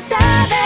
outside